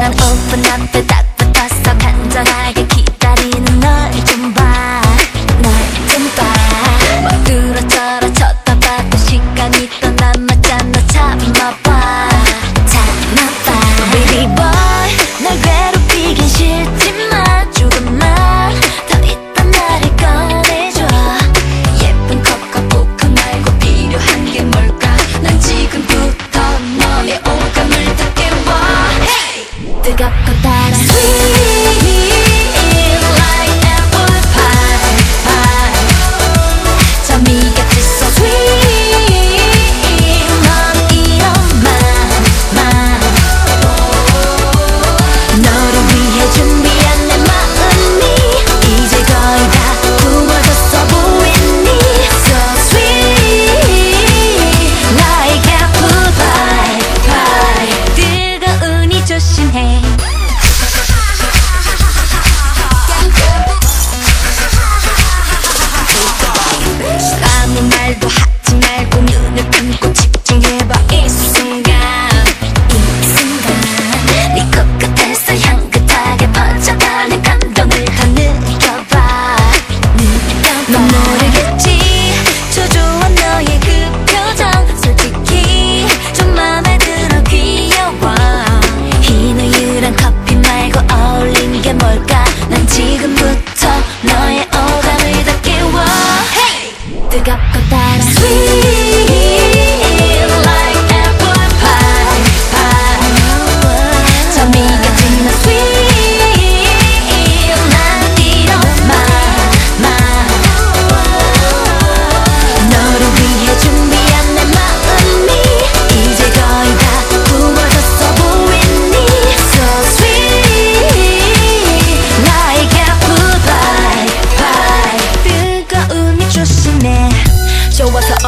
that I'm open up without got 좋아서